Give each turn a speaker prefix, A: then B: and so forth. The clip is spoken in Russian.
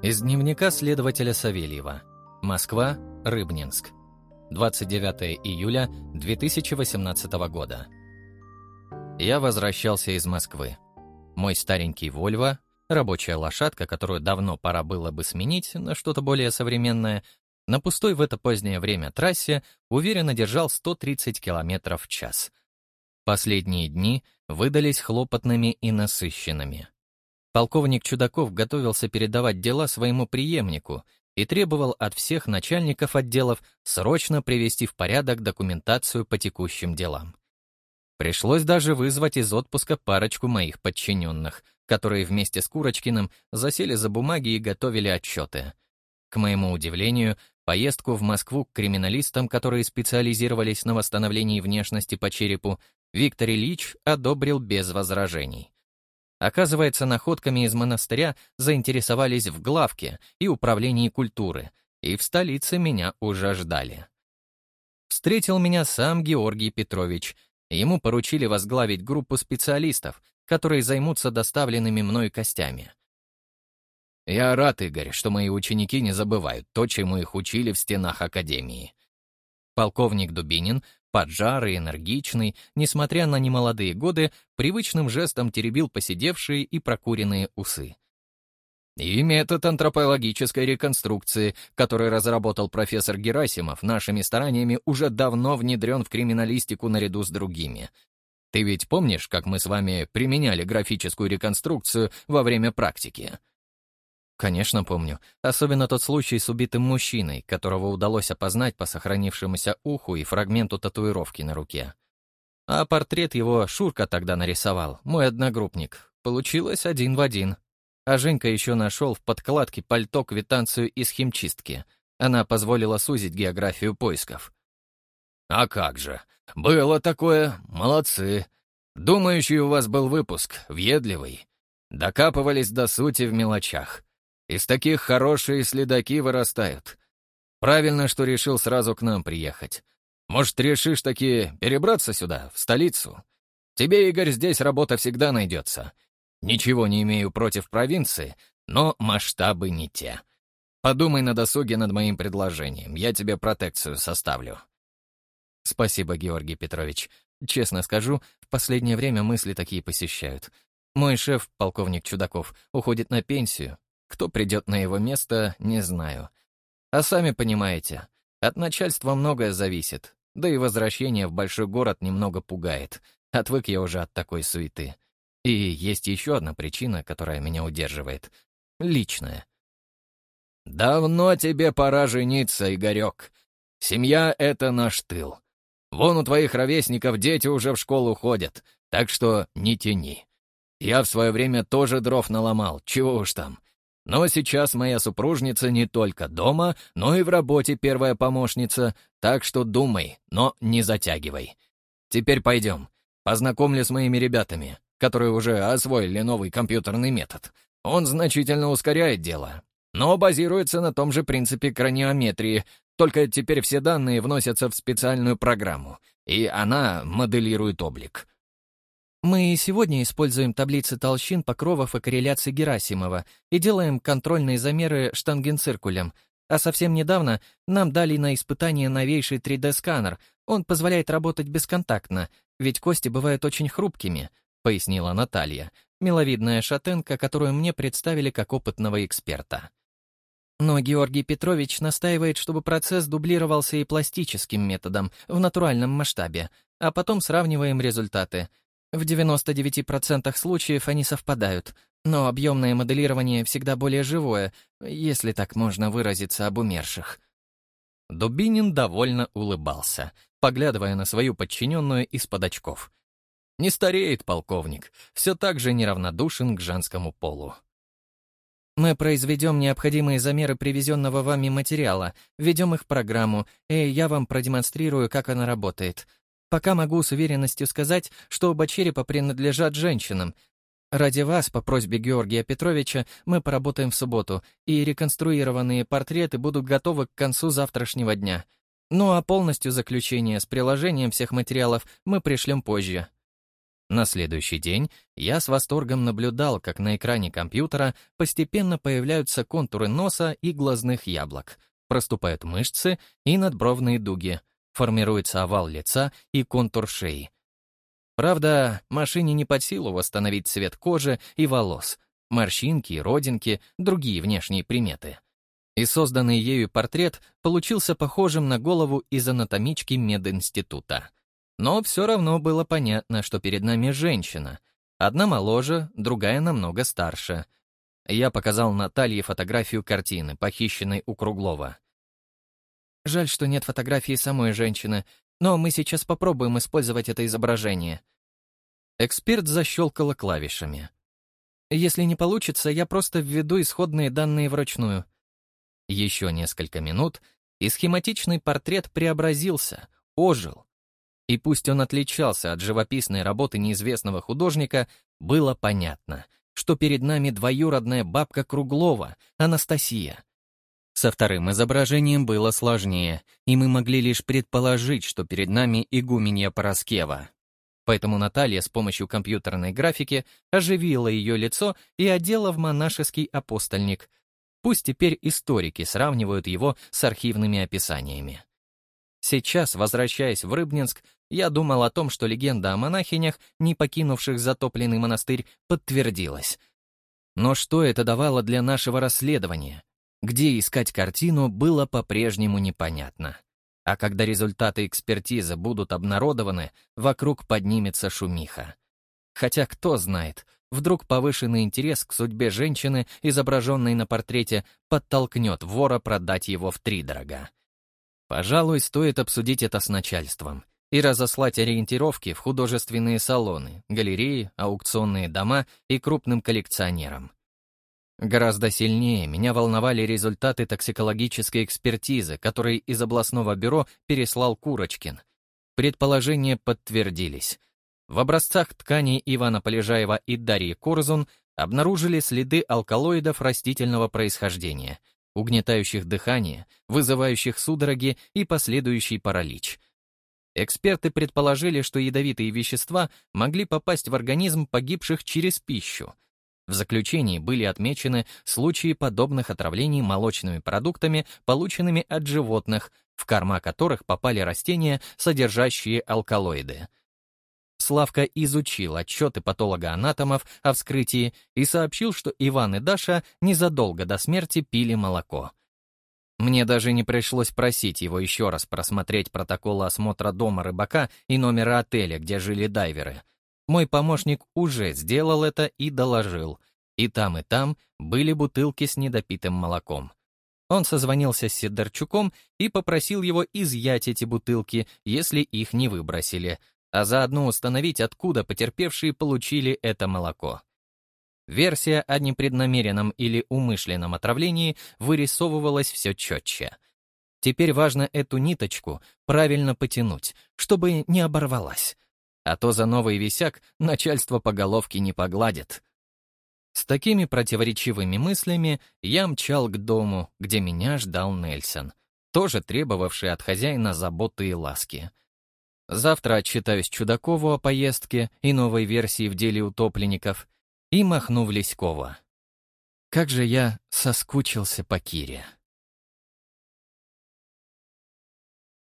A: Из дневника следователя Савельева. Москва, Рыбнинск. 29 июля 2018 года. Я возвращался из Москвы. Мой старенький «Вольво», рабочая лошадка, которую давно пора было бы сменить на что-то более современное, на пустой в это позднее время трассе уверенно держал 130 км в час. Последние дни выдались хлопотными и насыщенными. Полковник Чудаков готовился передавать дела своему преемнику и требовал от всех начальников отделов срочно привести в порядок документацию по текущим делам. Пришлось даже вызвать из отпуска парочку моих подчиненных, которые вместе с Курочкиным засели за бумаги и готовили отчеты. К моему удивлению, поездку в Москву к криминалистам, которые специализировались на восстановлении внешности по черепу, Виктор Ильич одобрил без возражений. Оказывается, находками из монастыря заинтересовались в главке и управлении культуры, и в столице меня уже ждали. Встретил меня сам Георгий Петрович. Ему поручили возглавить группу специалистов, которые займутся доставленными мной костями. Я рад, Игорь, что мои ученики не забывают то, чему их учили в стенах Академии. Полковник Дубинин Поджарый, энергичный, несмотря на немолодые годы, привычным жестом теребил посидевшие и прокуренные усы. И метод антропологической реконструкции, который разработал профессор Герасимов, нашими стараниями уже давно внедрен в криминалистику наряду с другими. Ты ведь помнишь, как мы с вами применяли графическую реконструкцию во время практики? Конечно, помню. Особенно тот случай с убитым мужчиной, которого удалось опознать по сохранившемуся уху и фрагменту татуировки на руке. А портрет его Шурка тогда нарисовал, мой одногруппник. Получилось один в один. А Женька еще нашел в подкладке пальто квитанцию из химчистки. Она позволила сузить географию поисков. «А как же! Было такое! Молодцы! Думающий у вас был выпуск, въедливый. Докапывались до сути в мелочах. Из таких хорошие следаки вырастают. Правильно, что решил сразу к нам приехать. Может, решишь таки перебраться сюда, в столицу? Тебе, Игорь, здесь работа всегда найдется. Ничего не имею против провинции, но масштабы не те. Подумай на досуге над моим предложением, я тебе протекцию составлю. Спасибо, Георгий Петрович. Честно скажу, в последнее время мысли такие посещают. Мой шеф, полковник Чудаков, уходит на пенсию, кто придет на его место, не знаю. А сами понимаете, от начальства многое зависит, да и возвращение в большой город немного пугает. Отвык я уже от такой суеты. И есть еще одна причина, которая меня удерживает. Личная. «Давно тебе пора жениться, Игорек. Семья — это наш тыл. Вон у твоих ровесников дети уже в школу ходят, так что не тяни. Я в свое время тоже дров наломал, чего уж там. Но сейчас моя супружница не только дома, но и в работе первая помощница, так что думай, но не затягивай. Теперь пойдем. Познакомлю с моими ребятами, которые уже освоили новый компьютерный метод. Он значительно ускоряет дело, но базируется на том же принципе краниометрии, только теперь все данные вносятся в специальную программу, и она моделирует облик. Мы сегодня используем таблицы толщин, покровов и корреляций Герасимова и делаем контрольные замеры штангенциркулем. А совсем недавно нам дали на испытание новейший 3D-сканер. Он позволяет работать бесконтактно, ведь кости бывают очень хрупкими, пояснила Наталья, миловидная шатенка, которую мне представили как опытного эксперта. Но Георгий Петрович настаивает, чтобы процесс дублировался и пластическим методом, в натуральном масштабе, а потом сравниваем результаты — в 99% случаев они совпадают, но объемное моделирование всегда более живое, если так можно выразиться об умерших. Дубинин довольно улыбался, поглядывая на свою подчиненную из-под очков. Не стареет полковник, все так же неравнодушен к женскому полу. Мы произведем необходимые замеры привезенного вами материала, введем их в программу, и я вам продемонстрирую, как она работает. Пока могу с уверенностью сказать, что оба черепа принадлежат женщинам. Ради вас, по просьбе Георгия Петровича, мы поработаем в субботу, и реконструированные портреты будут готовы к концу завтрашнего дня. Ну а полностью заключение с приложением всех материалов мы пришлем позже. На следующий день я с восторгом наблюдал, как на экране компьютера постепенно появляются контуры носа и глазных яблок, проступают мышцы и надбровные дуги, формируется овал лица и контур шеи. Правда, машине не под силу восстановить цвет кожи и волос, морщинки, родинки, другие внешние приметы. И созданный ею портрет получился похожим на голову из анатомички мединститута. Но все равно было понятно, что перед нами женщина. Одна моложе, другая намного старше. Я показал Наталье фотографию картины, похищенной у Круглова. Жаль, что нет фотографии самой женщины, но мы сейчас попробуем использовать это изображение. Эксперт защелкала клавишами. Если не получится, я просто введу исходные данные вручную. Еще несколько минут, и схематичный портрет преобразился, ожил, и пусть он отличался от живописной работы неизвестного художника, было понятно, что перед нами двоюродная бабка Круглова, Анастасия. Со вторым изображением было сложнее, и мы могли лишь предположить, что перед нами игуменья Пороскева. Поэтому Наталья с помощью компьютерной графики оживила ее лицо и одела в монашеский апостольник. Пусть теперь историки сравнивают его с архивными описаниями. Сейчас, возвращаясь в Рыбнинск, я думал о том, что легенда о монахинях, не покинувших затопленный монастырь, подтвердилась. Но что это давало для нашего расследования? Где искать картину, было по-прежнему непонятно. А когда результаты экспертизы будут обнародованы, вокруг поднимется шумиха. Хотя кто знает, вдруг повышенный интерес к судьбе женщины, изображенной на портрете, подтолкнет вора продать его втридорога. Пожалуй, стоит обсудить это с начальством и разослать ориентировки в художественные салоны, галереи, аукционные дома и крупным коллекционерам. Гораздо сильнее меня волновали результаты токсикологической экспертизы, которые из областного бюро переслал Курочкин. Предположения подтвердились. В образцах тканей Ивана Полежаева и Дарьи Корзун обнаружили следы алкалоидов растительного происхождения, угнетающих дыхание, вызывающих судороги и последующий паралич. Эксперты предположили, что ядовитые вещества могли попасть в организм погибших через пищу. В заключении были отмечены случаи подобных отравлений молочными продуктами, полученными от животных, в корма которых попали растения, содержащие алкалоиды. Славка изучил отчеты патологоанатомов о вскрытии и сообщил, что Иван и Даша незадолго до смерти пили молоко. Мне даже не пришлось просить его еще раз просмотреть протоколы осмотра дома рыбака и номера отеля, где жили дайверы. Мой помощник уже сделал это и доложил. И там, и там были бутылки с недопитым молоком. Он созвонился с Сидорчуком и попросил его изъять эти бутылки, если их не выбросили, а заодно установить, откуда потерпевшие получили это молоко. Версия о непреднамеренном или умышленном отравлении вырисовывалась все четче. Теперь важно эту ниточку правильно потянуть, чтобы не оборвалась. А то за новый висяк начальство по головке не погладит. С такими противоречивыми мыслями я мчал к дому, где меня ждал Нельсон, тоже требовавший от хозяина заботы и ласки — Завтра отчитаюсь Чудакову о поездке и новой версии в деле утопленников и махну в Леськова. Как же я соскучился по Кире.